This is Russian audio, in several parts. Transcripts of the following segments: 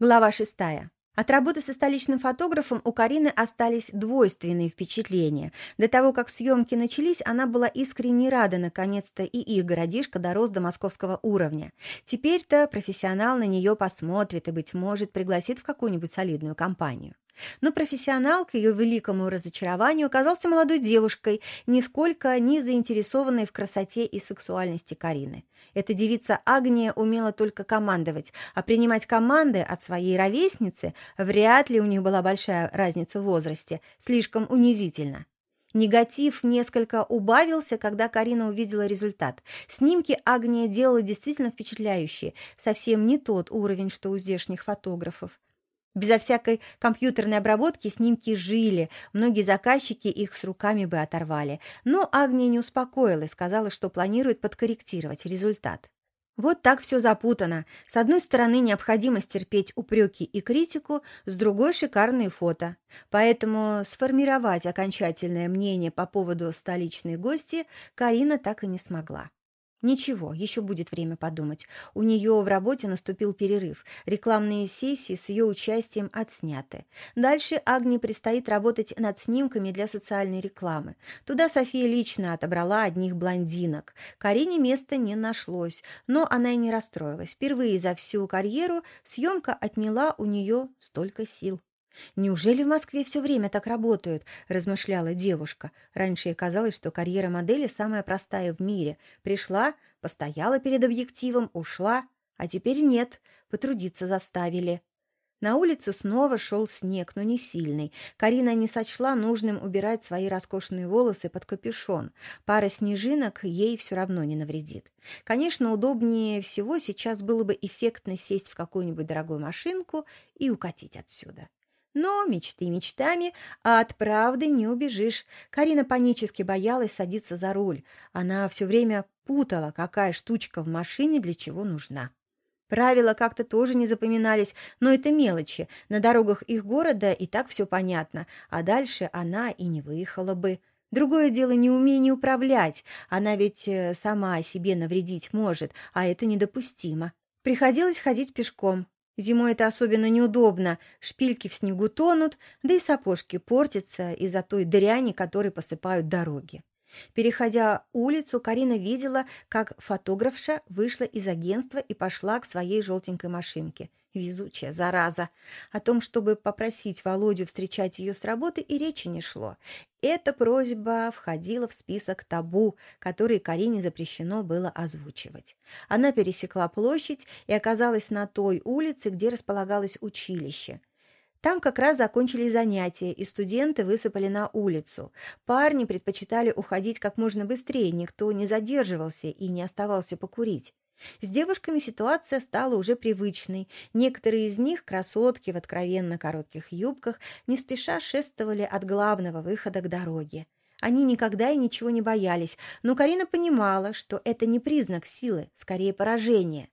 Глава шестая. От работы со столичным фотографом у Карины остались двойственные впечатления. До того, как съемки начались, она была искренне рада, наконец-то, и их городишко дорос до московского уровня. Теперь-то профессионал на нее посмотрит и, быть может, пригласит в какую-нибудь солидную компанию. Но профессионал, к ее великому разочарованию, оказался молодой девушкой, нисколько не заинтересованной в красоте и сексуальности Карины. Эта девица Агния умела только командовать, а принимать команды от своей ровесницы вряд ли у них была большая разница в возрасте, слишком унизительно. Негатив несколько убавился, когда Карина увидела результат. Снимки Агния делала действительно впечатляющие, совсем не тот уровень, что у здешних фотографов. Безо всякой компьютерной обработки снимки жили, многие заказчики их с руками бы оторвали. Но Агния не успокоилась, сказала, что планирует подкорректировать результат. Вот так все запутано. С одной стороны, необходимо стерпеть упреки и критику, с другой – шикарные фото. Поэтому сформировать окончательное мнение по поводу столичной гости Карина так и не смогла. Ничего, еще будет время подумать. У нее в работе наступил перерыв. Рекламные сессии с ее участием отсняты. Дальше Агне предстоит работать над снимками для социальной рекламы. Туда София лично отобрала одних блондинок. Карине места не нашлось, но она и не расстроилась. Впервые за всю карьеру съемка отняла у нее столько сил. «Неужели в Москве все время так работают?» – размышляла девушка. Раньше ей казалось, что карьера модели самая простая в мире. Пришла, постояла перед объективом, ушла, а теперь нет, потрудиться заставили. На улице снова шел снег, но не сильный. Карина не сочла нужным убирать свои роскошные волосы под капюшон. Пара снежинок ей все равно не навредит. Конечно, удобнее всего сейчас было бы эффектно сесть в какую-нибудь дорогую машинку и укатить отсюда. Но мечты мечтами, а от правды не убежишь. Карина панически боялась садиться за руль. Она все время путала, какая штучка в машине для чего нужна. Правила как-то тоже не запоминались, но это мелочи. На дорогах их города и так все понятно, а дальше она и не выехала бы. Другое дело неумение управлять. Она ведь э, сама себе навредить может, а это недопустимо. Приходилось ходить пешком. Зимой это особенно неудобно, шпильки в снегу тонут, да и сапожки портятся из-за той дряни, которой посыпают дороги. Переходя улицу, Карина видела, как фотографша вышла из агентства и пошла к своей желтенькой машинке. Везучая зараза. О том, чтобы попросить Володю встречать ее с работы, и речи не шло. Эта просьба входила в список табу, который Карине запрещено было озвучивать. Она пересекла площадь и оказалась на той улице, где располагалось училище. Там как раз закончились занятия, и студенты высыпали на улицу. Парни предпочитали уходить как можно быстрее, никто не задерживался и не оставался покурить. С девушками ситуация стала уже привычной. Некоторые из них, красотки в откровенно коротких юбках, не спеша шествовали от главного выхода к дороге. Они никогда и ничего не боялись, но Карина понимала, что это не признак силы, скорее поражение.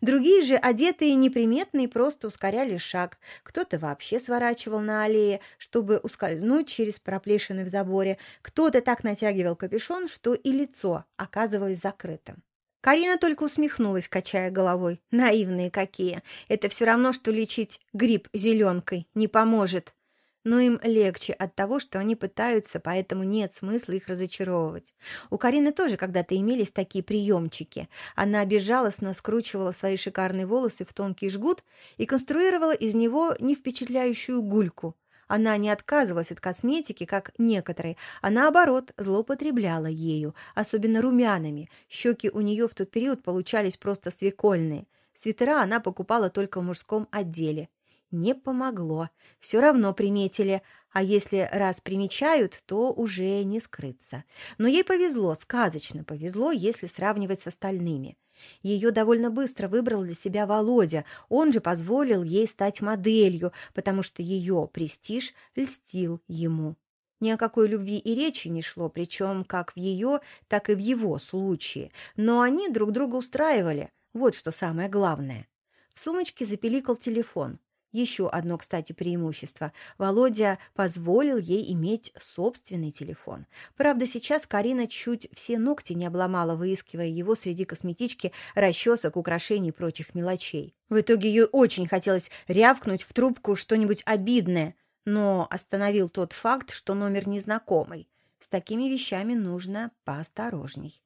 Другие же, одетые неприметные, просто ускоряли шаг. Кто-то вообще сворачивал на аллее, чтобы ускользнуть через проплешины в заборе. Кто-то так натягивал капюшон, что и лицо оказывалось закрытым. Карина только усмехнулась, качая головой. Наивные какие. Это все равно, что лечить грипп зеленкой. Не поможет. Но им легче от того, что они пытаются, поэтому нет смысла их разочаровывать. У Карины тоже когда-то имелись такие приемчики. Она безжалостно скручивала свои шикарные волосы в тонкий жгут и конструировала из него не впечатляющую гульку – она не отказывалась от косметики, как некоторые, а наоборот злоупотребляла ею, особенно румянами. Щеки у нее в тот период получались просто свекольные. Свитера она покупала только в мужском отделе. Не помогло. Все равно приметили. А если раз примечают, то уже не скрыться. Но ей повезло, сказочно повезло, если сравнивать с остальными. Ее довольно быстро выбрал для себя Володя, он же позволил ей стать моделью, потому что ее престиж льстил ему. Ни о какой любви и речи не шло, причем как в ее, так и в его случае, но они друг друга устраивали, вот что самое главное. В сумочке запеликал телефон. Еще одно, кстати, преимущество. Володя позволил ей иметь собственный телефон. Правда, сейчас Карина чуть все ногти не обломала, выискивая его среди косметички, расчесок, украшений и прочих мелочей. В итоге ей очень хотелось рявкнуть в трубку что-нибудь обидное, но остановил тот факт, что номер незнакомый. С такими вещами нужно поосторожней.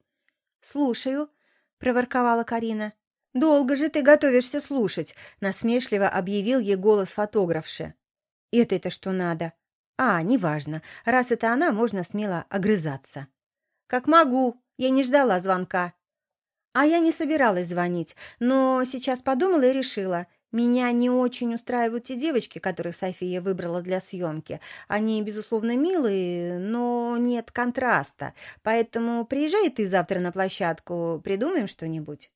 «Слушаю», — проворковала Карина. «Долго же ты готовишься слушать», — насмешливо объявил ей голос фотографши. «Это-то что надо?» «А, неважно. Раз это она, можно смело огрызаться». «Как могу. Я не ждала звонка». А я не собиралась звонить, но сейчас подумала и решила. Меня не очень устраивают те девочки, которых София выбрала для съемки. Они, безусловно, милые, но нет контраста. Поэтому приезжай ты завтра на площадку, придумаем что-нибудь.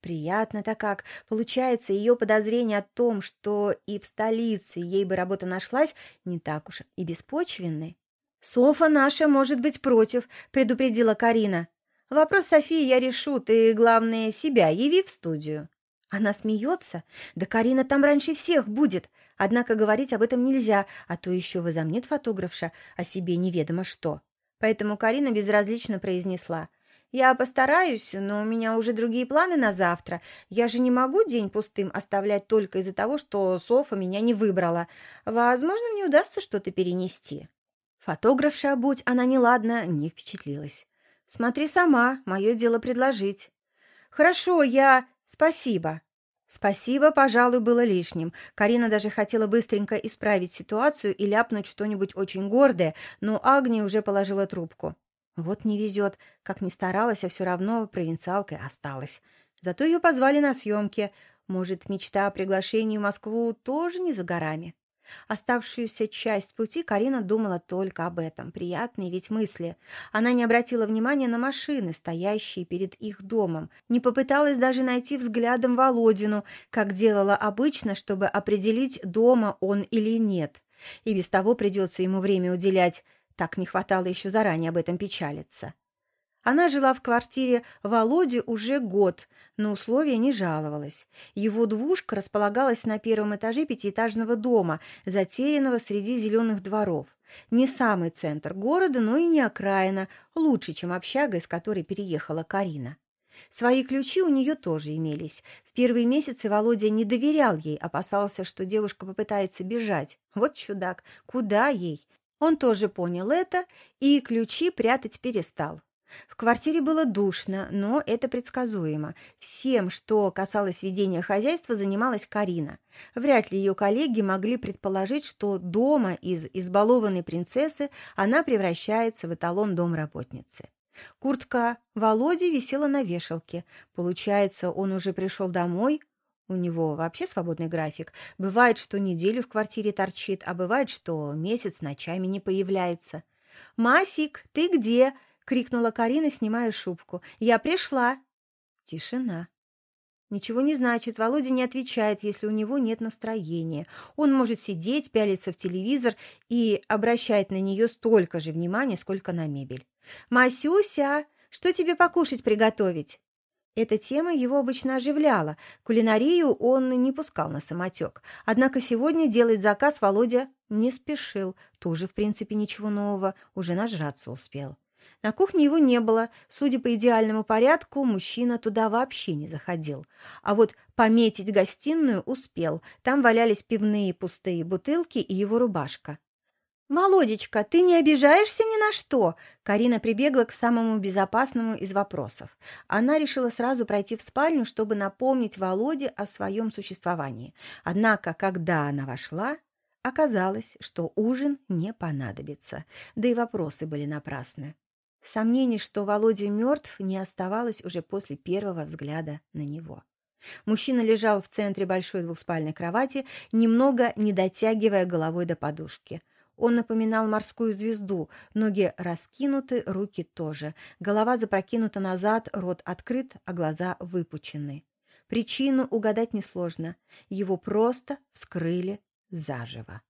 Приятно-то как. Получается, ее подозрение о том, что и в столице ей бы работа нашлась, не так уж и беспочвенны. «Софа наша может быть против», — предупредила Карина. «Вопрос Софии я решу, ты, главное, себя яви в студию». Она смеется? Да Карина там раньше всех будет. Однако говорить об этом нельзя, а то еще возомнит фотографша о себе неведомо что. Поэтому Карина безразлично произнесла. «Я постараюсь, но у меня уже другие планы на завтра. Я же не могу день пустым оставлять только из-за того, что Софа меня не выбрала. Возможно, мне удастся что-то перенести». Фотографша, будь она неладна, не впечатлилась. «Смотри сама, мое дело предложить». «Хорошо, я...» «Спасибо». Спасибо, пожалуй, было лишним. Карина даже хотела быстренько исправить ситуацию и ляпнуть что-нибудь очень гордое, но Агния уже положила трубку. Вот не везет. Как ни старалась, а все равно провинциалкой осталась. Зато ее позвали на съемки. Может, мечта о приглашении в Москву тоже не за горами? Оставшуюся часть пути Карина думала только об этом. Приятные ведь мысли. Она не обратила внимания на машины, стоящие перед их домом. Не попыталась даже найти взглядом Володину, как делала обычно, чтобы определить, дома он или нет. И без того придется ему время уделять. Так не хватало еще заранее об этом печалиться. Она жила в квартире Володи уже год, на условия не жаловалась. Его двушка располагалась на первом этаже пятиэтажного дома, затерянного среди зеленых дворов. Не самый центр города, но и не окраина, лучше, чем общага, из которой переехала Карина. Свои ключи у нее тоже имелись. В первые месяцы Володя не доверял ей, опасался, что девушка попытается бежать. Вот чудак, куда ей? Он тоже понял это и ключи прятать перестал. В квартире было душно, но это предсказуемо. Всем, что касалось ведения хозяйства, занималась Карина. Вряд ли ее коллеги могли предположить, что дома из избалованной принцессы она превращается в эталон домработницы. Куртка Володи висела на вешалке. Получается, он уже пришел домой. У него вообще свободный график. Бывает, что неделю в квартире торчит, а бывает, что месяц ночами не появляется. «Масик, ты где?» крикнула Карина, снимая шубку. «Я пришла!» Тишина. Ничего не значит, Володя не отвечает, если у него нет настроения. Он может сидеть, пялиться в телевизор и обращать на нее столько же внимания, сколько на мебель. «Масюся, что тебе покушать приготовить?» Эта тема его обычно оживляла. Кулинарию он не пускал на самотек. Однако сегодня делать заказ Володя не спешил. Тоже, в принципе, ничего нового. Уже нажраться успел. На кухне его не было. Судя по идеальному порядку, мужчина туда вообще не заходил. А вот пометить гостиную успел. Там валялись пивные пустые бутылки и его рубашка. «Молодечка, ты не обижаешься ни на что?» Карина прибегла к самому безопасному из вопросов. Она решила сразу пройти в спальню, чтобы напомнить Володе о своем существовании. Однако, когда она вошла, оказалось, что ужин не понадобится. Да и вопросы были напрасны. Сомнений, что Володя мертв, не оставалось уже после первого взгляда на него. Мужчина лежал в центре большой двухспальной кровати, немного не дотягивая головой до подушки. Он напоминал морскую звезду, ноги раскинуты, руки тоже. Голова запрокинута назад, рот открыт, а глаза выпучены. Причину угадать несложно. Его просто вскрыли заживо.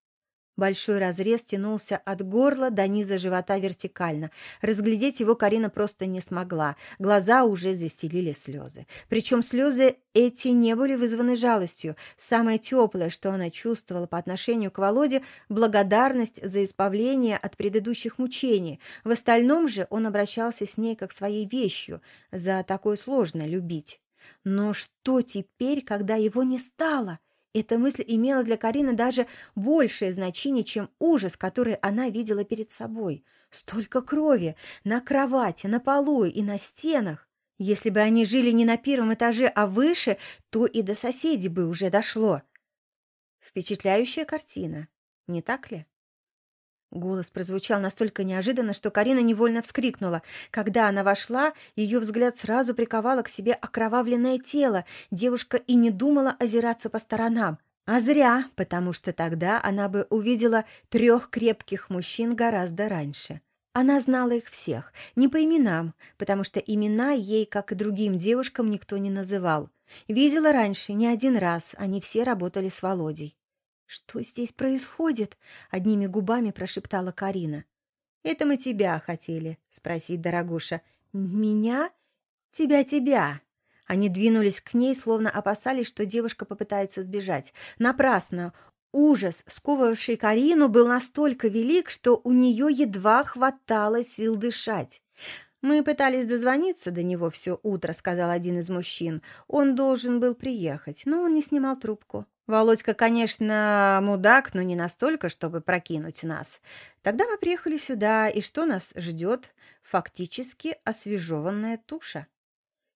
Большой разрез тянулся от горла до низа живота вертикально. Разглядеть его Карина просто не смогла. Глаза уже застелили слезы. Причем слезы эти не были вызваны жалостью. Самое теплое, что она чувствовала по отношению к Володе – благодарность за избавление от предыдущих мучений. В остальном же он обращался с ней как своей вещью. За такое сложно любить. Но что теперь, когда его не стало – эта мысль имела для Карины даже большее значение, чем ужас, который она видела перед собой. Столько крови на кровати, на полу и на стенах. Если бы они жили не на первом этаже, а выше, то и до соседей бы уже дошло. Впечатляющая картина, не так ли? Голос прозвучал настолько неожиданно, что Карина невольно вскрикнула. Когда она вошла, ее взгляд сразу приковало к себе окровавленное тело. Девушка и не думала озираться по сторонам. А зря, потому что тогда она бы увидела трех крепких мужчин гораздо раньше. Она знала их всех, не по именам, потому что имена ей, как и другим девушкам, никто не называл. Видела раньше не один раз, они все работали с Володей. «Что здесь происходит?» — одними губами прошептала Карина. «Это мы тебя хотели спросить, дорогуша». «Меня? Тебя-тебя!» Они двинулись к ней, словно опасались, что девушка попытается сбежать. Напрасно. Ужас, сковывавший Карину, был настолько велик, что у нее едва хватало сил дышать. «Мы пытались дозвониться до него все утро», — сказал один из мужчин. «Он должен был приехать, но он не снимал трубку». Володька, конечно, мудак, но не настолько, чтобы прокинуть нас. Тогда мы приехали сюда, и что нас ждет? Фактически освежеванная туша.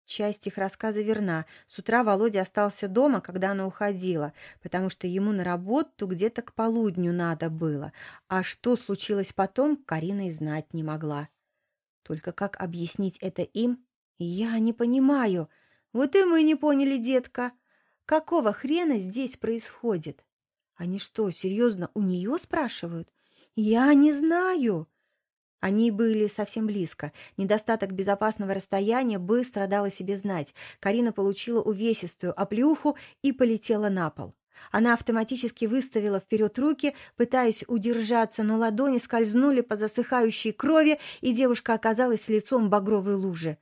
Часть их рассказа верна. С утра Володя остался дома, когда она уходила, потому что ему на работу где-то к полудню надо было. А что случилось потом, Карина и знать не могла. Только как объяснить это им? Я не понимаю. Вот и мы не поняли, детка. Какого хрена здесь происходит? Они что, серьезно, у нее спрашивают? Я не знаю. Они были совсем близко. Недостаток безопасного расстояния быстро дал себе знать. Карина получила увесистую оплюху и полетела на пол. Она автоматически выставила вперед руки, пытаясь удержаться, но ладони скользнули по засыхающей крови, и девушка оказалась лицом багровой лужи.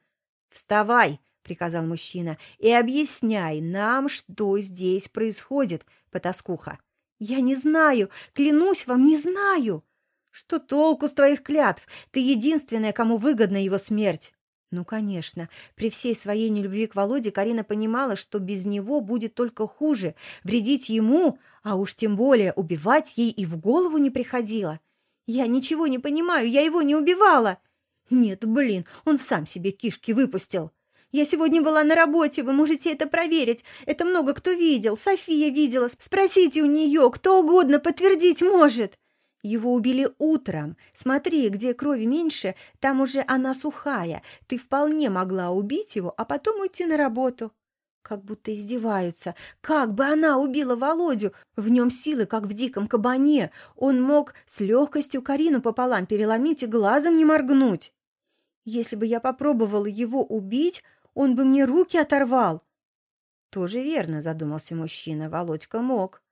«Вставай!» — приказал мужчина, — «и объясняй нам, что здесь происходит, потаскуха». «Я не знаю, клянусь вам, не знаю». «Что толку с твоих клятв? Ты единственная, кому выгодна его смерть». Ну, конечно, при всей своей нелюбви к Володе Карина понимала, что без него будет только хуже, вредить ему, а уж тем более убивать ей и в голову не приходило. «Я ничего не понимаю, я его не убивала!» «Нет, блин, он сам себе кишки выпустил!» Я сегодня была на работе, вы можете это проверить. Это много кто видел. София видела. Спросите у нее, кто угодно подтвердить может. Его убили утром. Смотри, где крови меньше, там уже она сухая. Ты вполне могла убить его, а потом уйти на работу. Как будто издеваются. Как бы она убила Володю? В нем силы, как в диком кабане. Он мог с легкостью Карину пополам переломить и глазом не моргнуть. Если бы я попробовала его убить, он бы мне руки оторвал. Тоже верно, задумался мужчина. Володька мог.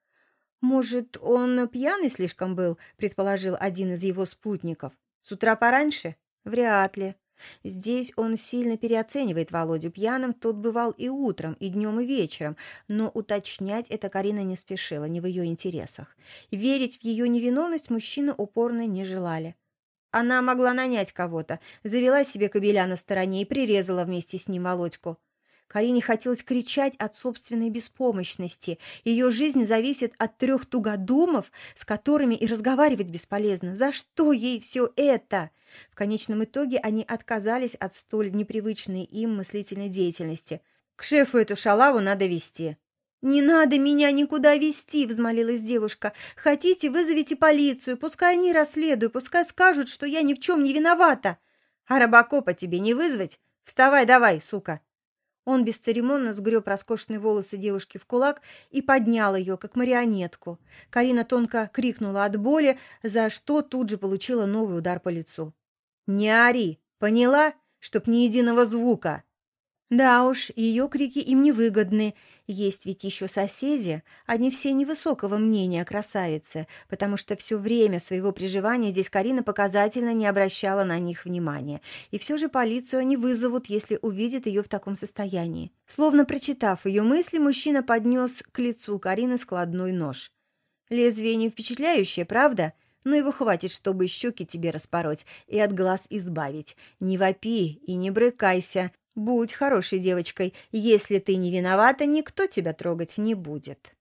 Может, он пьяный слишком был, предположил один из его спутников. С утра пораньше? Вряд ли. Здесь он сильно переоценивает Володю. Пьяным тот бывал и утром, и днем, и вечером. Но уточнять это Карина не спешила, не в ее интересах. Верить в ее невиновность мужчины упорно не желали. Она могла нанять кого-то, завела себе кобеля на стороне и прирезала вместе с ним Володьку. Карине хотелось кричать от собственной беспомощности. Ее жизнь зависит от трех тугодумов, с которыми и разговаривать бесполезно. За что ей все это? В конечном итоге они отказались от столь непривычной им мыслительной деятельности. К шефу эту шалаву надо вести. «Не надо меня никуда вести», — взмолилась девушка. «Хотите, вызовите полицию, пускай они расследуют, пускай скажут, что я ни в чем не виновата». «А Робокопа тебе не вызвать? Вставай давай, сука!» Он бесцеремонно сгреб роскошные волосы девушки в кулак и поднял ее, как марионетку. Карина тонко крикнула от боли, за что тут же получила новый удар по лицу. «Не ори! Поняла? Чтоб ни единого звука!» Да уж, ее крики им невыгодны. Есть ведь еще соседи, они все невысокого мнения о красавице, потому что все время своего приживания здесь Карина показательно не обращала на них внимания. И все же полицию они вызовут, если увидят ее в таком состоянии. Словно прочитав ее мысли, мужчина поднес к лицу Карины складной нож. Лезвие не впечатляющее, правда? Но его хватит, чтобы щеки тебе распороть и от глаз избавить. Не вопи и не брыкайся. Будь хорошей девочкой. Если ты не виновата, никто тебя трогать не будет.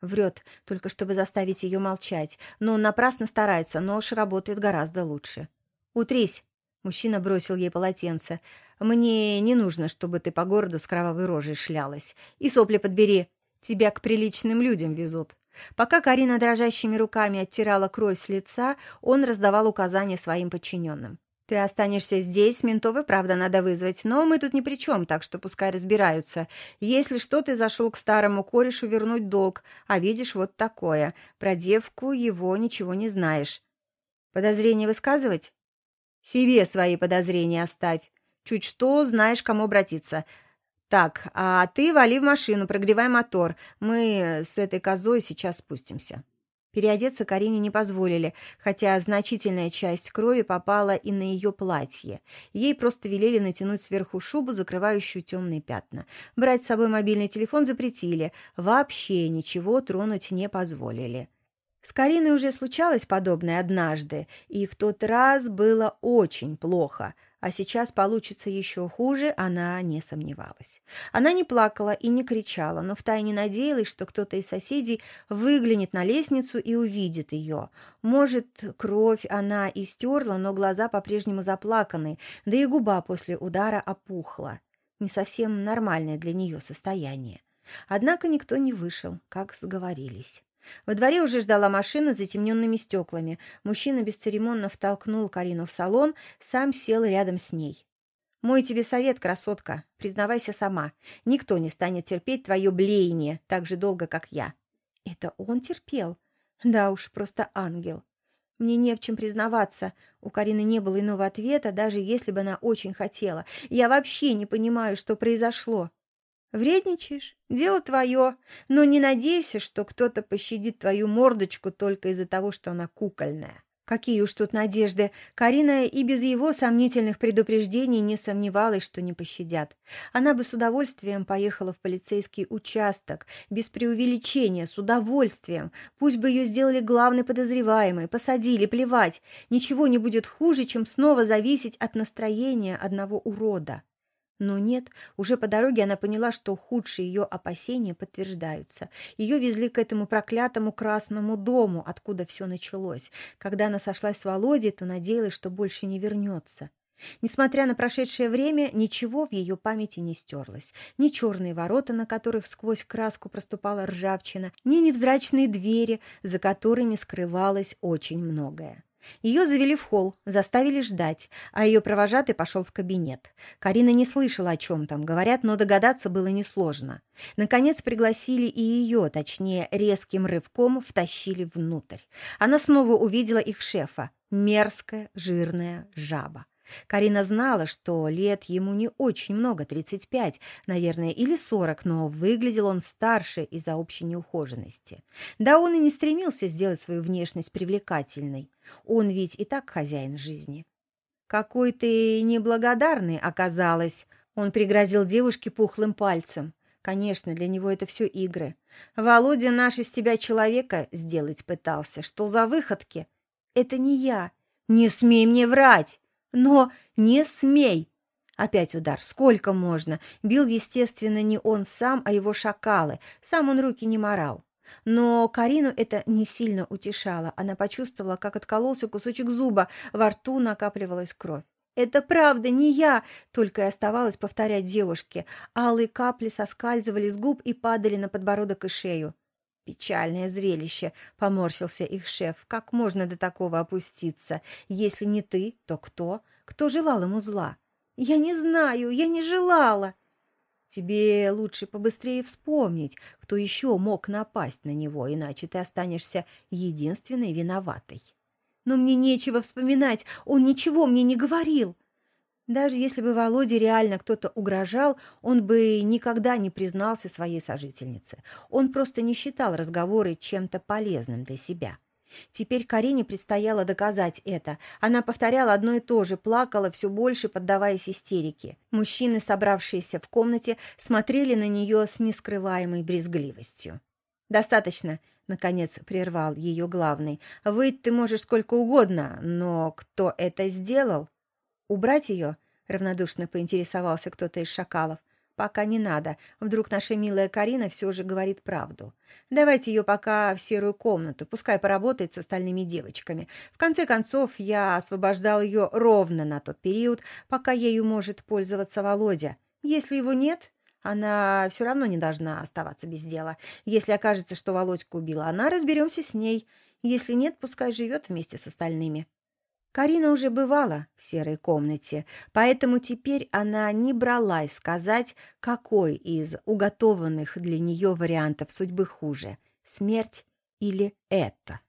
Врет, только чтобы заставить ее молчать. Но напрасно старается, нож работает гораздо лучше. «Утрись!» — мужчина бросил ей полотенце. «Мне не нужно, чтобы ты по городу с кровавой рожей шлялась. И сопли подбери. Тебя к приличным людям везут». Пока Карина дрожащими руками оттирала кровь с лица, он раздавал указания своим подчиненным. «Ты останешься здесь, ментов и правда надо вызвать, но мы тут ни при чем, так что пускай разбираются. Если что, ты зашел к старому корешу вернуть долг, а видишь вот такое. Про девку его ничего не знаешь. Подозрения высказывать? Себе свои подозрения оставь. Чуть что, знаешь, кому обратиться. Так, а ты вали в машину, прогревай мотор. Мы с этой козой сейчас спустимся». Переодеться Карине не позволили, хотя значительная часть крови попала и на ее платье. Ей просто велели натянуть сверху шубу, закрывающую темные пятна. Брать с собой мобильный телефон запретили, вообще ничего тронуть не позволили. С Кариной уже случалось подобное однажды, и в тот раз было очень плохо – а сейчас получится еще хуже, она не сомневалась. Она не плакала и не кричала, но втайне надеялась, что кто-то из соседей выглянет на лестницу и увидит ее. Может, кровь она и стерла, но глаза по-прежнему заплаканы, да и губа после удара опухла. Не совсем нормальное для нее состояние. Однако никто не вышел, как сговорились. Во дворе уже ждала машина с затемненными стеклами. Мужчина бесцеремонно втолкнул Карину в салон, сам сел рядом с ней. «Мой тебе совет, красотка, признавайся сама. Никто не станет терпеть твое блеяние так же долго, как я». «Это он терпел?» «Да уж, просто ангел». «Мне не в чем признаваться». У Карины не было иного ответа, даже если бы она очень хотела. «Я вообще не понимаю, что произошло». Вредничаешь? Дело твое. Но не надейся, что кто-то пощадит твою мордочку только из-за того, что она кукольная. Какие уж тут надежды. Карина и без его сомнительных предупреждений не сомневалась, что не пощадят. Она бы с удовольствием поехала в полицейский участок, без преувеличения, с удовольствием. Пусть бы ее сделали главной подозреваемой, посадили, плевать. Ничего не будет хуже, чем снова зависеть от настроения одного урода. Но нет, уже по дороге она поняла, что худшие ее опасения подтверждаются. Ее везли к этому проклятому красному дому, откуда все началось. Когда она сошлась с Володей, то надеялась, что больше не вернется. Несмотря на прошедшее время, ничего в ее памяти не стерлось. Ни черные ворота, на которых сквозь краску проступала ржавчина, ни невзрачные двери, за которыми скрывалось очень многое. Ее завели в холл, заставили ждать, а ее провожатый пошел в кабинет. Карина не слышала, о чем там говорят, но догадаться было несложно. Наконец пригласили и ее, точнее, резким рывком втащили внутрь. Она снова увидела их шефа. Мерзкая, жирная жаба. Карина знала, что лет ему не очень много, 35, наверное, или 40, но выглядел он старше из-за общей неухоженности. Да он и не стремился сделать свою внешность привлекательной. Он ведь и так хозяин жизни. «Какой ты неблагодарный оказалась!» Он пригрозил девушке пухлым пальцем. Конечно, для него это все игры. Володя наш из тебя человека сделать пытался. Что за выходки? Это не я. Не смей мне врать. Но не смей! Опять удар. Сколько можно? Бил, естественно, не он сам, а его шакалы. Сам он руки не морал. Но Карину это не сильно утешало. Она почувствовала, как откололся кусочек зуба, во рту накапливалась кровь. «Это правда, не я!» — только и оставалось повторять девушке. Алые капли соскальзывали с губ и падали на подбородок и шею. «Печальное зрелище», — поморщился их шеф. «Как можно до такого опуститься? Если не ты, то кто? Кто желал ему зла?» «Я не знаю, я не желала!» «Тебе лучше побыстрее вспомнить, кто еще мог напасть на него, иначе ты останешься единственной виноватой». «Но мне нечего вспоминать, он ничего мне не говорил!» Даже если бы Володе реально кто-то угрожал, он бы никогда не признался своей сожительнице. Он просто не считал разговоры чем-то полезным для себя. Теперь Карине предстояло доказать это. Она повторяла одно и то же, плакала все больше, поддаваясь истерике. Мужчины, собравшиеся в комнате, смотрели на нее с нескрываемой брезгливостью. «Достаточно», — наконец прервал ее главный. «Выть ты можешь сколько угодно, но кто это сделал?» «Убрать ее?» — равнодушно поинтересовался кто-то из шакалов. «Пока не надо. Вдруг наша милая Карина все же говорит правду. Давайте ее пока в серую комнату, пускай поработает с остальными девочками. В конце концов, я освобождал ее ровно на тот период, пока ею может пользоваться Володя. Если его нет, она все равно не должна оставаться без дела. Если окажется, что Володьку убила она, разберемся с ней. Если нет, пускай живет вместе с остальными». Карина уже бывала в серой комнате, поэтому теперь она не бралась сказать, какой из уготованных для нее вариантов судьбы хуже – смерть или это.